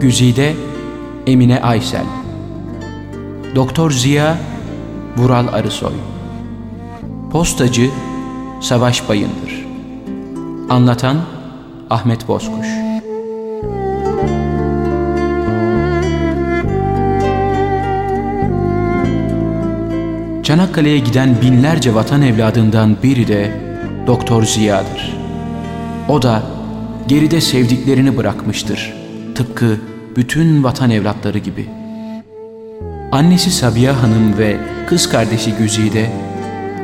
Güzide Emine Aysel Doktor Ziya Vural Arısoy Postacı Savaş Bayındır Anlatan Ahmet Bozkuş Çanakkale'ye giden binlerce vatan evladından biri de Doktor Ziya'dır. O da geride sevdiklerini bırakmıştır. Tıpkı bütün vatan evlatları gibi. Annesi Sabiha Hanım ve kız kardeşi Güzide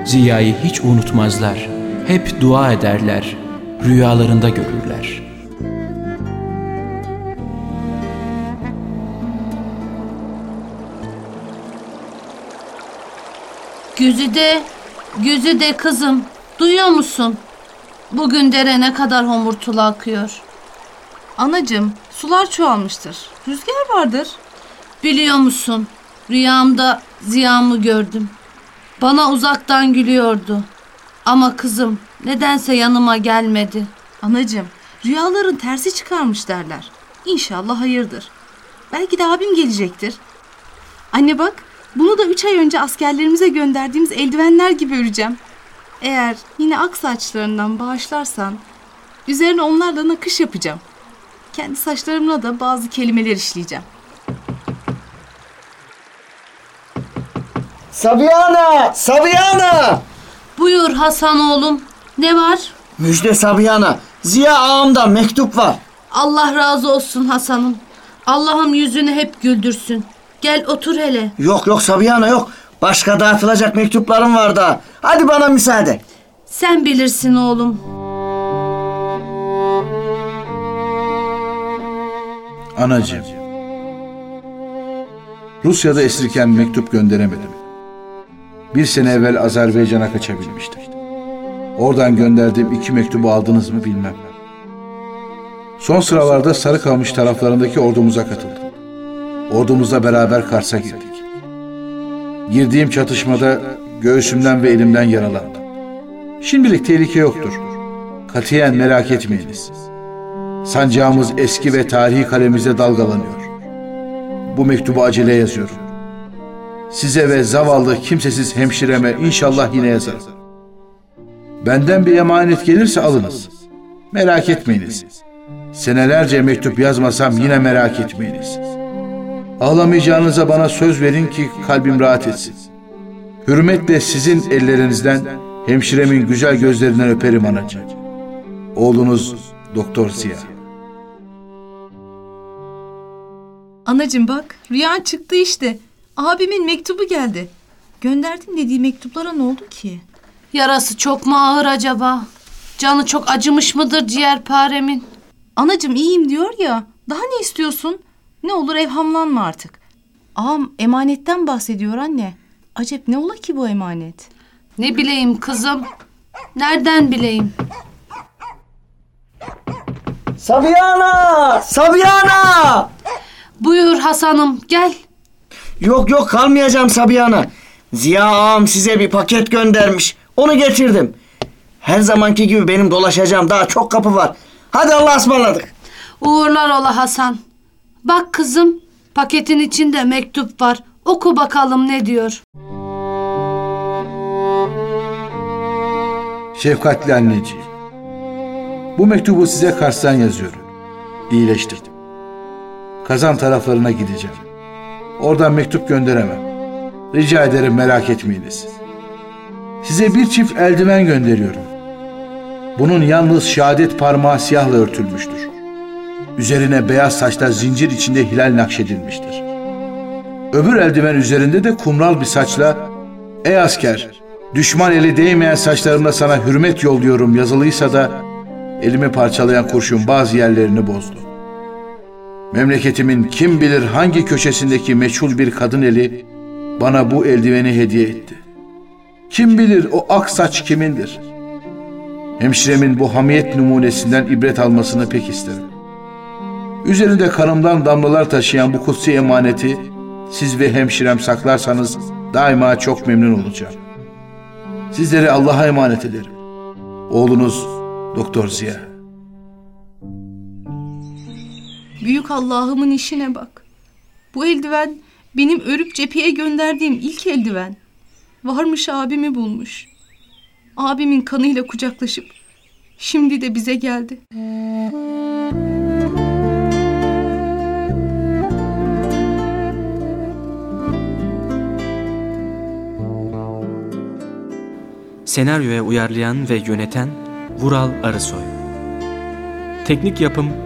Ziya'yı hiç unutmazlar. Hep dua ederler, rüyalarında görürler. Güzide, Güzide kızım, duyuyor musun? Bugün dere ne kadar homurtulu akıyor. Anacım, sular çoğalmıştır. Rüzgar vardır. Biliyor musun? Rüyamda Ziya'mı gördüm. Bana uzaktan gülüyordu. Ama kızım nedense yanıma gelmedi. Anacım, rüyaların tersi çıkarmış derler. İnşallah hayırdır. Belki de abim gelecektir. Anne bak, bunu da üç ay önce askerlerimize gönderdiğimiz eldivenler gibi öreceğim. Eğer yine ak saçlarından bağışlarsan, üzerine onlarla nakış yapacağım. Kendi saçlarımla da bazı kelimeler işleyeceğim. Sabihana! Sabihana! Buyur Hasan oğlum. Ne var? Müjde Sabihana. Ziya ağamdan mektup var. Allah razı olsun Hasan'ım. Allah'ım yüzünü hep güldürsün. Gel otur hele. Yok yok Sabihana yok. Başka dağıtılacak mektuplarım var daha. Hadi bana müsaade. Sen bilirsin oğlum. Anacığım. Rusya'da esirken mektup gönderemedim. Bir sene evvel Azerbaycan'a kaçabilmiştim. Oradan gönderdiğim iki mektubu aldınız mı bilmem. Son sıralarda Sarıkamış taraflarındaki ordumuza katıldım. Ordumuzla beraber Kars'a girdik. Girdiğim çatışmada göğsümden ve elimden yaralandım. Şimdilik tehlike yoktur. Katiyen merak etmeyiniz. Sancağımız eski ve tarihi kalemimize dalgalanıyor. Bu mektubu acele yazıyorum. Size ve zavallı kimsesiz hemşireme inşallah yine yazarım. Benden bir emanet gelirse alınız. Merak etmeyiniz. Senelerce mektup yazmasam yine merak etmeyiniz. Ağlamayacağınıza bana söz verin ki kalbim rahat etsin. Hürmetle sizin ellerinizden hemşiremin güzel gözlerinden öperim anacığım. Oğlunuz Doktor Ziya. Anacım bak, rüyan çıktı işte. Abimin mektubu geldi. Gönderdin dediği mektuplara ne oldu ki? Yarası çok mu ağır acaba? Canı çok acımış mıdır ciğerparemin? Anacım iyiyim diyor ya. Daha ne istiyorsun? Ne olur evhamlanma artık. Ağam emanetten bahsediyor anne. Acep ne ola ki bu emanet? Ne bileyim kızım. Nereden bileyim? Sabihana! Sabihana! Buyur Hasan'ım gel. Yok yok kalmayacağım Sabihana. Ziya ağam size bir paket göndermiş. Onu getirdim. Her zamanki gibi benim dolaşacağım daha çok kapı var. Hadi Allah'a ısmarladık. Uğurlar ola Hasan. Bak kızım paketin içinde mektup var. Oku bakalım ne diyor. Şefkatli anneciğim. Bu mektubu size Kars'tan yazıyorum. İyileştirdim. Kazan taraflarına gideceğim. Oradan mektup gönderemem. Rica ederim merak etmeyiniz. Size bir çift eldiven gönderiyorum. Bunun yalnız şehadet parmağı siyahla örtülmüştür. Üzerine beyaz saçlar zincir içinde hilal nakşedilmiştir. Öbür eldiven üzerinde de kumral bir saçla Ey asker, düşman eli değmeyen saçlarımla sana hürmet yolluyorum yazılıysa da elimi parçalayan kurşun bazı yerlerini bozdu. Memleketimin kim bilir hangi köşesindeki meçhul bir kadın eli bana bu eldiveni hediye etti. Kim bilir o ak saç kimindir? Hemşiremin bu hamiyet numunesinden ibret almasını pek isterim. Üzerinde kanımdan damlalar taşıyan bu kutsi emaneti siz ve hemşirem saklarsanız daima çok memnun olacağım. Sizleri Allah'a emanet ederim. Oğlunuz Doktor Ziya. Büyük Allah'ımın işine bak. Bu eldiven benim örüp cepheye gönderdiğim ilk eldiven. Varmış abimi bulmuş. Abimin kanıyla kucaklaşıp şimdi de bize geldi. Senaryoya uyarlayan ve yöneten Vural Arısoy. Teknik yapım